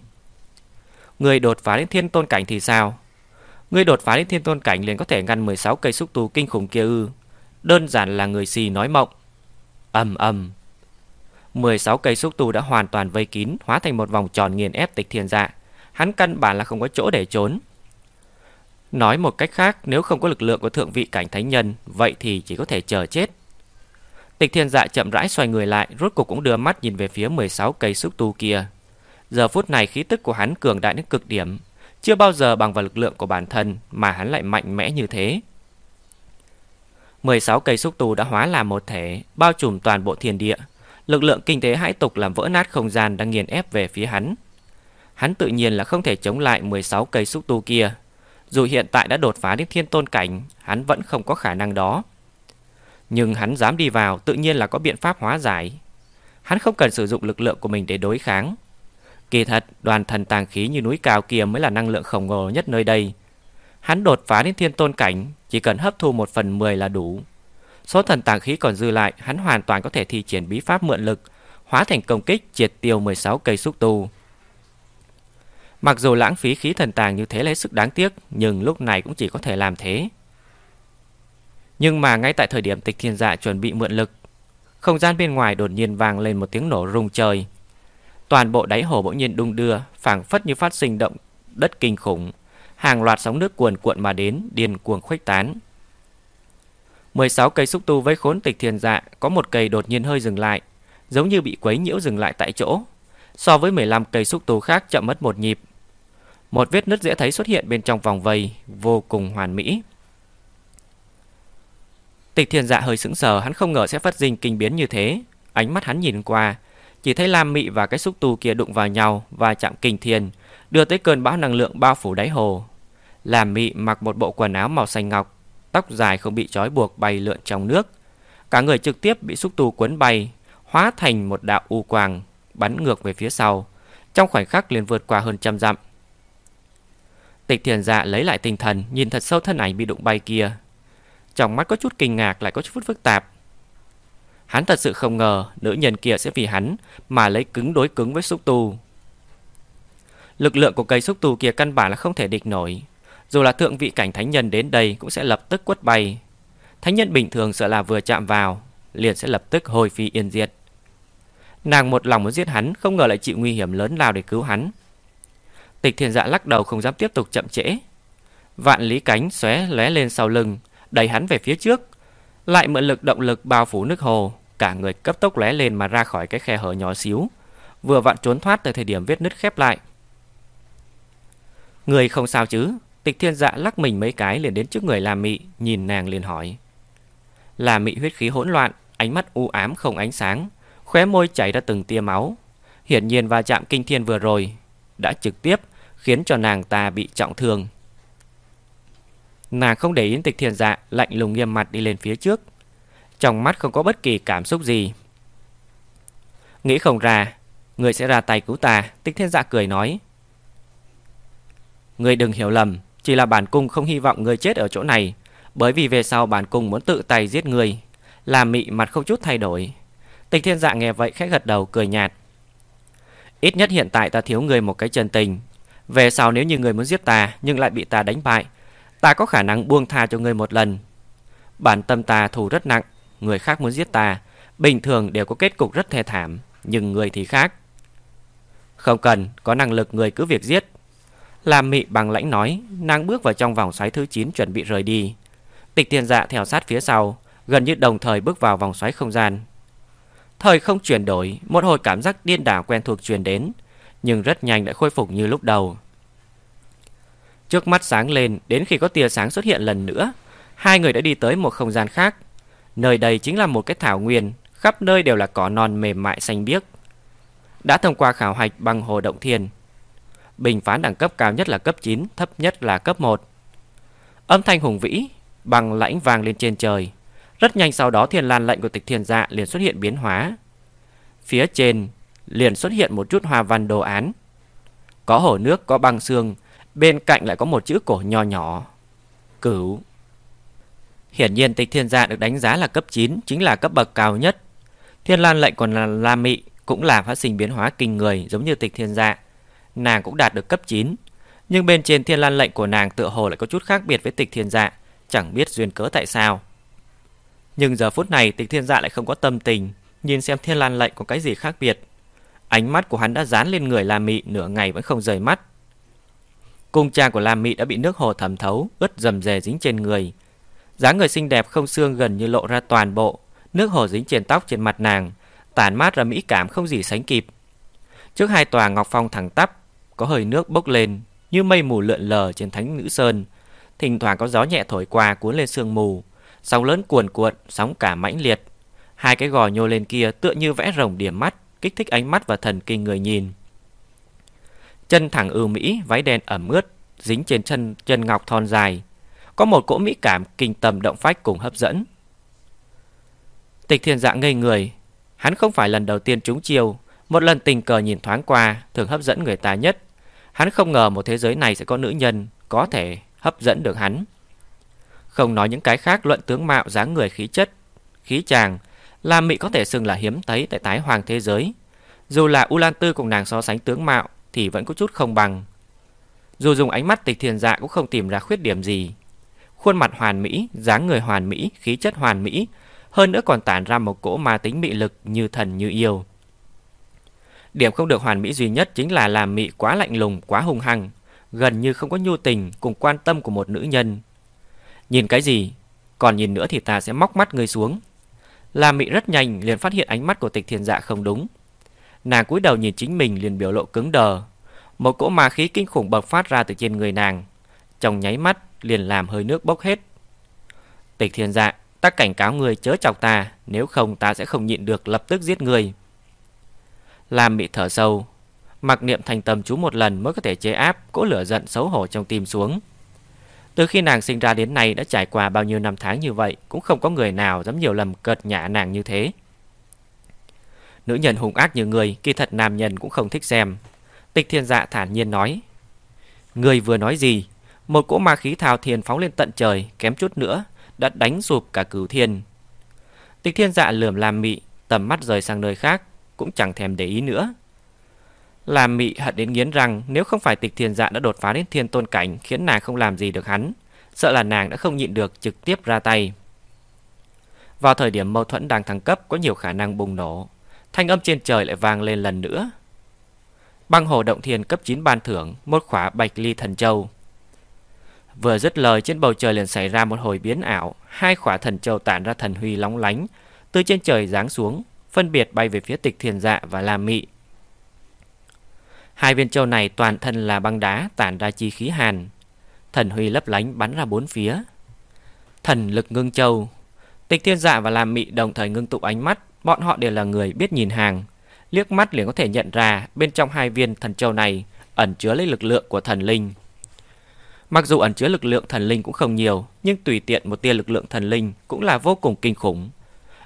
Người đột phá đến thiên tôn cảnh thì sao? Người đột phá đến thiên tôn cảnh liền có thể ngăn 16 cây xúc tu kinh khủng kia ư. Đơn giản là người xì nói mộng. Ầm ầm. 16 cây xúc tu đã hoàn toàn vây kín, hóa thành một vòng tròn nghiền ép tịch thiên dạ. Hắn căn bản là không có chỗ để trốn. Nói một cách khác, nếu không có lực lượng của thượng vị cảnh thánh nhân, vậy thì chỉ có thể chờ chết. Tịch thiên dạ chậm rãi xoay người lại, rốt cuộc cũng đưa mắt nhìn về phía 16 cây xúc tu kia. Giờ phút này khí tức của hắn cường đại đến cực điểm, chưa bao giờ bằng vào lực lượng của bản thân mà hắn lại mạnh mẽ như thế. 16 cây xúc tu đã hóa làm một thể, bao trùm toàn bộ thiên địa. Lực lượng kinh tế hãi tục làm vỡ nát không gian đang nghiền ép về phía hắn. Hắn tự nhiên là không thể chống lại 16 cây xúc tu kia. Dù hiện tại đã đột phá đến thiên tôn cảnh, hắn vẫn không có khả năng đó. Nhưng hắn dám đi vào tự nhiên là có biện pháp hóa giải. Hắn không cần sử dụng lực lượng của mình để đối kháng. Kỳ thật, đoàn thần tàng khí như núi cao kia mới là năng lượng khổng lồ nhất nơi đây. Hắn đột phá đến thiên tôn cảnh, chỉ cần hấp thu một phần mười là đủ. Số thần tàng khí còn dư lại, hắn hoàn toàn có thể thi triển bí pháp mượn lực, hóa thành công kích triệt tiêu 16 cây xúc tu. Mặc dù lãng phí khí thần tàng như thế lấy sức đáng tiếc, nhưng lúc này cũng chỉ có thể làm thế. Nhưng mà ngay tại thời điểm tịch thiên dạ chuẩn bị mượn lực, không gian bên ngoài đột nhiên vang lên một tiếng nổ rung trời. Toàn bộ đáy hồ bỗng nhiên đung đưa, phảng phất như phát sinh động đất kinh khủng. Hàng loạt sóng nước cuồn cuộn mà đến, điên cuồng khuếch tán. 16 cây xúc tu với khốn tịch thiền dạ có một cây đột nhiên hơi dừng lại, giống như bị quấy nhiễu dừng lại tại chỗ. So với 15 cây xúc tu khác chậm mất một nhịp. Một vết nứt dễ thấy xuất hiện bên trong vòng vây, vô cùng hoàn mỹ. Tịch thiền dạ hơi sững sờ, hắn không ngờ sẽ phát sinh kinh biến như thế. Ánh mắt hắn nhìn qua, chỉ thấy Lam Mị và cái xúc tu kia đụng vào nhau và chạm kinh thiên, đưa tới cơn bão năng lượng bao phủ đáy hồ làm Mị mặc một bộ quần áo màu xanh ngọc, tóc dài không bị trói buộc bay lượn trong nước. Cả người trực tiếp bị xúc tu cuốn bay, hóa thành một đạo u quang bắn ngược về phía sau, trong khoảnh khắc liền vượt qua hơn trăm dặm. Tịch Thiền Dạ lấy lại tinh thần, nhìn thật sâu thân ảnh bị đụng bay kia. Trong mắt có chút kinh ngạc lại có chút phức tạp. Hắn thật sự không ngờ nữ nhân kia sẽ vì hắn mà lấy cứng đối cứng với xúc tu. Lực lượng của cây xúc tu kia căn bản là không thể địch nổi. Dù là thượng vị cảnh thánh nhân đến đây cũng sẽ lập tức quất bay. Thánh nhân bình thường sợ là vừa chạm vào, liền sẽ lập tức hồi phi yên diệt. Nàng một lòng muốn giết hắn, không ngờ lại chịu nguy hiểm lớn lao để cứu hắn. Tịch thiên dạ lắc đầu không dám tiếp tục chậm trễ. Vạn lý cánh xóe lóe lên sau lưng, đẩy hắn về phía trước. Lại mượn lực động lực bao phủ nước hồ, cả người cấp tốc lóe lên mà ra khỏi cái khe hở nhỏ xíu, vừa vặn trốn thoát từ thời điểm vết nứt khép lại. Người không sao chứ? Tịch Thiên Dạ lắc mình mấy cái liền đến trước người La Mị, nhìn nàng liền hỏi. La Mị huyết khí hỗn loạn, ánh mắt u ám không ánh sáng, khóe môi chảy ra từng tia máu. Hiển nhiên va chạm kinh thiên vừa rồi đã trực tiếp khiến cho nàng ta bị trọng thương. Nàng không để ý Tịch Thiên Dạ, lạnh lùng nghiêm mặt đi lên phía trước, trong mắt không có bất kỳ cảm xúc gì. Nghĩ không ra, người sẽ ra tay cứu ta, Tịch Thiên Dạ cười nói. Người đừng hiểu lầm, chỉ là bản cung không hy vọng người chết ở chỗ này, bởi vì về sau bản cung muốn tự tay giết người. Làm mị mặt không chút thay đổi. Tịch Thiên Dạ nghe vậy khẽ gật đầu cười nhạt. Ít nhất hiện tại ta thiếu người một cái chân tình. Về sau nếu như người muốn giết ta nhưng lại bị ta đánh bại, ta có khả năng buông tha cho người một lần. Bản tâm ta thù rất nặng, người khác muốn giết ta, bình thường đều có kết cục rất thê thảm, nhưng người thì khác. Không cần, có năng lực người cứ việc giết. Làm mị bằng lãnh nói, nàng bước vào trong vòng xoáy thứ 9 chuẩn bị rời đi. Tịch tiền dạ theo sát phía sau, gần như đồng thời bước vào vòng xoáy không gian. Thời không chuyển đổi, một hồi cảm giác điên đảo quen thuộc truyền đến, nhưng rất nhanh lại khôi phục như lúc đầu. Trước mắt sáng lên, đến khi có tia sáng xuất hiện lần nữa, hai người đã đi tới một không gian khác. Nơi đây chính là một cái thảo nguyên, khắp nơi đều là cỏ non mềm mại xanh biếc. Đã thông qua khảo hạch bằng hồ động thiên. Bình phán đẳng cấp cao nhất là cấp 9 Thấp nhất là cấp 1 Âm thanh hùng vĩ Bằng lãnh vàng lên trên trời. Rất nhanh sau đó thiên lan lệnh của tịch thiên dạ liền xuất hiện biến hóa. Phía trên liền xuất hiện một chút hoa văn đồ án. Có hồ nước, có băng xương Bên cạnh lại có một chữ cổ nho nhỏ. Cửu Hiển nhiên tịch thiên dạ được đánh giá là cấp 9 Chính là cấp bậc cao nhất. Thiên lan lệnh còn là La Mị Cũng là phát sinh biến hóa kinh người giống như tịch thiên dạ. Nàng cũng đạt được cấp 9 Nhưng bên trên thiên lan lệnh của nàng tựa hồ lại có chút khác biệt với tịch thiên dạ Chẳng biết duyên cớ tại sao. Nhưng giờ phút này, tịch thiên dạ lại không có tâm tình, Nhìn xem thiên lan lệnh có cái gì khác biệt. Ánh mắt của hắn đã dán lên người La Mị, Nửa ngày vẫn không rời mắt. Cung trang của La Mị đã bị nước hồ thẩm thấu, Ướt dầm dề dính trên người. Dáng người xinh đẹp không xương gần như lộ ra toàn bộ, Nước hồ dính trên tóc trên mặt nàng, Tản mát ra mỹ cảm không gì sánh kịp. Trước hai tòa ngọc phong thẳng tắp có hơi nước bốc lên, Như mây mù lượn lờ trên thánh nữ sơn. Thỉnh thoảng có gió nhẹ thổi qua cuốn lên sương mù. Sóng lớn cuồn cuộn, Sóng cả mãnh liệt. Hai cái gò nhô lên kia tựa như vẽ rồng điểm mắt, Kích thích ánh mắt và thần kinh người nhìn. Chân thẳng ưu mỹ, Váy đen ẩm ướt, Dính trên chân chân ngọc thon dài. Có một cỗ mỹ cảm kinh tầm động phách cùng hấp dẫn. Tịch thiên dạng ngây người. Hắn không phải lần đầu tiên trúng chiêu. Một lần tình cờ nhìn thoáng qua, Thường hấp dẫn người ta nhất. Hắn không ngờ một thế giới này sẽ có nữ nhân Có thể hấp dẫn được hắn. Không nói những cái khác luận tướng mạo dáng người khí chất Khí chàng Lam Mị có thể xưng là hiếm thấy tại tái hoàng thế giới. Dù là U Lan Tư cùng nàng so sánh tướng mạo Thì vẫn có chút không bằng. Dù dùng ánh mắt tịch thiền dạ cũng không tìm ra khuyết điểm gì. Khuôn mặt hoàn mỹ, dáng người hoàn mỹ, khí chất hoàn mỹ hơn nữa còn tản ra một cỗ ma tính mị lực như thần như yêu. Điểm không được hoàn mỹ duy nhất chính là làm mị quá lạnh lùng, quá hung hăng, gần như không có nhu tình cùng quan tâm của một nữ nhân. Nhìn cái gì? Còn nhìn nữa thì ta sẽ móc mắt người xuống. Làm mị rất nhanh liền phát hiện ánh mắt của tịch thiền dạ không đúng. Nàng cúi đầu nhìn chính mình liền biểu lộ cứng đờ. Một cỗ ma khí kinh khủng bộc phát ra từ trên người nàng. Trong nháy mắt liền làm hơi nước bốc hết. Tịch thiền dạ Ta cảnh cáo người chớ chọc ta Nếu không ta sẽ không nhịn được lập tức giết người Lam bị thở sâu. Mặc niệm thành tâm chú một lần Mới có thể chế áp cỗ lửa giận xấu hổ trong tim xuống. Từ khi nàng sinh ra đến nay Đã trải qua bao nhiêu năm tháng như vậy Cũng không có người nào dám nhiều lầm cợt nhã nàng như thế. Nữ nhân hung ác như người Kỳ thật nam nhân cũng không thích xem. Tịch thiên dạ thản nhiên nói. Người vừa nói gì? Một cỗ ma khí thao thiên phóng lên tận trời Kém chút nữa đã đánh sụp cả cửu thiên. Tịch thiên dạ lườm làm mị, tầm mắt rời sang nơi khác, cũng chẳng thèm để ý nữa. Làm mị hận đến nghiến rằng nếu không phải tịch thiền dạ đã đột phá đến thiên tôn cảnh khiến nàng không làm gì được hắn, sợ là nàng đã không nhịn được trực tiếp ra tay. Vào thời điểm mâu thuẫn đang thăng cấp có nhiều khả năng bùng nổ, thanh âm trên trời lại vang lên lần nữa. Băng hồ động thiên cấp 9 ban thưởng một khỏa bạch ly thần châu. Vừa dứt lời trên bầu trời liền xảy ra một hồi biến ảo, hai khỏa thần châu tản ra thần huy lóng lánh, từ trên trời giáng xuống, phân biệt bay về phía tịch thiền dạ và la mị. Hai viên châu này toàn thân là băng đá tản ra chi khí hàn, thần huy lấp lánh bắn ra bốn phía. Thần lực ngưng châu, tịch thiên dạ và làm mị đồng thời ngưng tụ ánh mắt, bọn họ đều là người biết nhìn hàng, liếc mắt liền có thể nhận ra bên trong hai viên thần châu này ẩn chứa lấy lực lượng của thần linh. Mặc dù ẩn chứa lực lượng thần linh cũng không nhiều, nhưng tùy tiện một tia lực lượng thần linh cũng là vô cùng kinh khủng.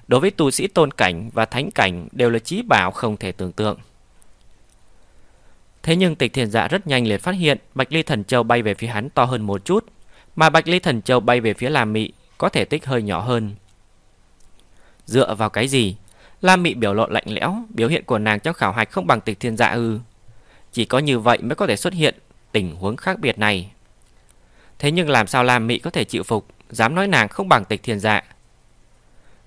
Đối với tu sĩ tôn cảnh và thánh cảnh đều là trí bảo không thể tưởng tượng. Thế nhưng tịch thiền dạ rất nhanh liền phát hiện Bạch Ly Thần Châu bay về phía hắn to hơn một chút, mà Bạch Ly Thần Châu bay về phía Lam Mị có thể tích hơi nhỏ hơn. Dựa vào cái gì? Lam Mị biểu lộ lạnh lẽo, biểu hiện của nàng trong khảo hạch không bằng tịch thiên dạ ư. Chỉ có như vậy mới có thể xuất hiện tình huống khác biệt này. Thế nhưng làm sao Lam Mị có thể chịu phục Dám nói nàng không bằng tịch thiên dạ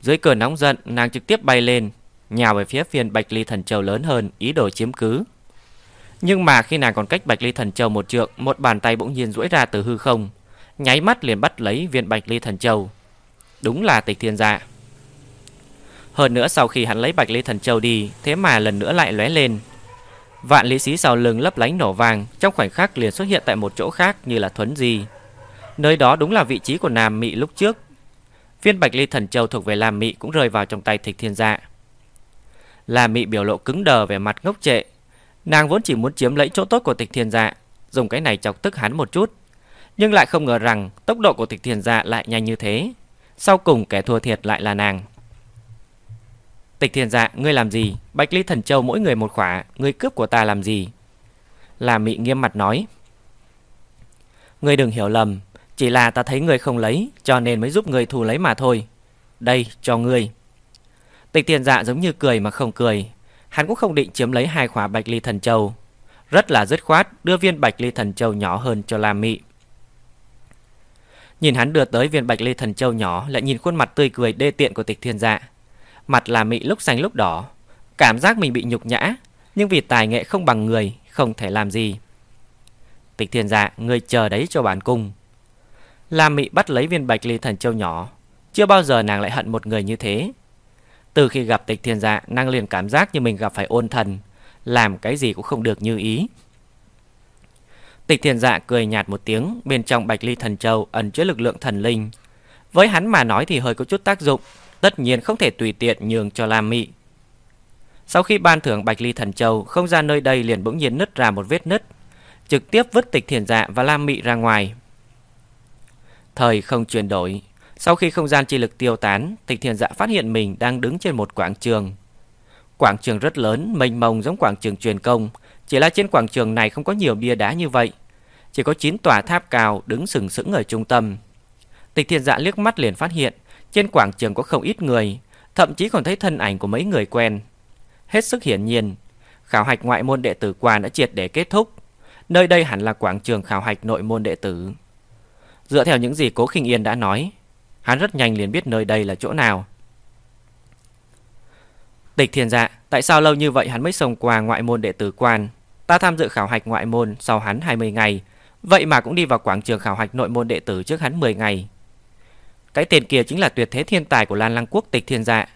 dưới cơn nóng giận, Nàng trực tiếp bay lên, Nhào về phía phiên Bạch Ly Thần Châu lớn hơn, Ý đồ chiếm cứ. Nhưng mà khi nàng còn cách Bạch Ly Thần Châu một trượng, Một bàn tay bỗng nhiên duỗi ra từ hư không, Nháy mắt liền bắt lấy viên Bạch Ly Thần Châu. Đúng là tịch thiên dạ. Hơn nữa sau khi hắn lấy Bạch Ly Thần Châu đi, Thế mà lần nữa lại lóe lên. Vạn lý xí sau lưng lấp lánh nổ vàng Trong khoảnh khắc liền xuất hiện tại một chỗ khác như là thuấn di. Nơi đó đúng là vị trí của Nam Mị lúc trước. Viên Bạch Ly Thần Châu thuộc về Lam Mị cũng rơi vào trong tay Thịch Thiên Dạ. Lam Mị biểu lộ cứng đờ về mặt ngốc trệ. Nàng vốn chỉ muốn chiếm lấy chỗ tốt của tịch thiên dạ Dùng cái này chọc tức hắn một chút. Nhưng lại không ngờ rằng Tốc độ của tịch thiên dạ lại nhanh như thế. Sau cùng kẻ thua thiệt lại là nàng. Tịch thiên dạ Ngươi làm gì? Bạch ly thần châu mỗi người một khỏa, Ngươi cướp của ta làm gì? Lam mị nghiêm mặt nói. Ngươi đừng hiểu lầm chỉ là ta thấy người không lấy, Cho nên mới giúp người thu lấy mà thôi. Đây, cho ngươi. Tịch thiên dạ giống như cười mà không cười. Hắn cũng không định chiếm lấy hai khỏa bạch ly thần châu. Rất là dứt khoát, Đưa viên bạch ly thần châu nhỏ hơn cho La Mị. Nhìn hắn đưa tới viên bạch ly thần châu nhỏ, Lại nhìn khuôn mặt tươi cười đê tiện của tịch thiên dạ. Mặt La Mị lúc xanh lúc đỏ. Cảm giác mình bị nhục nhã, Nhưng vì tài nghệ không bằng người, Không thể làm gì. Tịch thiên dạ Người chờ đấy cho bản cung. Lam Mị bắt lấy viên bạch ly thần châu nhỏ. Chưa bao giờ nàng lại hận một người như thế. Từ khi gặp tịch thiên dạ nàng liền cảm giác như mình gặp phải ôn thần. Làm cái gì cũng không được như ý. Tịch thiên dạ cười nhạt một tiếng, Bên trong bạch ly thần châu ẩn chứa lực lượng thần linh. Với hắn mà nói thì hơi có chút tác dụng, Tất nhiên không thể tùy tiện nhường cho Lam Mị. Sau khi ban thưởng bạch ly thần châu, Không gian nơi đây liền bỗng nhiên nứt ra một vết nứt. Trực tiếp vứt tịch thiền dạ và Lam Mị ra ngoài. Thời không chuyển đổi sau khi không gian chi lực tiêu tán, Tịch Thiền Dạ phát hiện mình đang đứng trên một quảng trường. Quảng trường rất lớn, mênh mông giống quảng trường truyền công, chỉ là trên quảng trường này không có nhiều bia đá như vậy. Chỉ có 9 tòa tháp cao đứng sừng sững ở trung tâm. Tịch Thiền Dạ liếc mắt liền phát hiện, trên quảng trường có không ít người, thậm chí còn thấy thân ảnh của mấy người quen. Hết sức hiển nhiên, khảo hạch ngoại môn đệ tử quan đã triệt để kết thúc. Nơi đây hẳn là quảng trường khảo hạch nội môn đệ tử. Dựa theo những gì Cố Khinh Yên đã nói, Hắn rất nhanh liền biết nơi đây là chỗ nào. Tịch thiên dạ Tại sao lâu như vậy hắn mới xông qua ngoại môn đệ tử quan? Ta tham dự khảo hạch ngoại môn sau hắn 20 ngày. Vậy mà cũng đi vào quảng trường khảo hạch nội môn đệ tử trước hắn 10 ngày. Cái tên kia chính là tuyệt thế thiên tài của Lan Lăng Quốc tịch thiên dạ.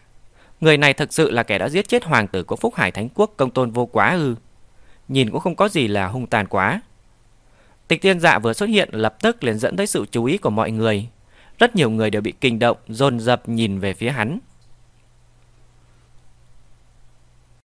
Người này thực sự là kẻ đã giết chết hoàng tử của Phúc Hải Thánh Quốc công tôn vô quá ư. Nhìn cũng không có gì là hung tàn quá. Tịch thiên dạ vừa xuất hiện lập tức liền dẫn tới sự chú ý của mọi người rất nhiều người đều bị kinh động, dồn dập nhìn về phía hắn.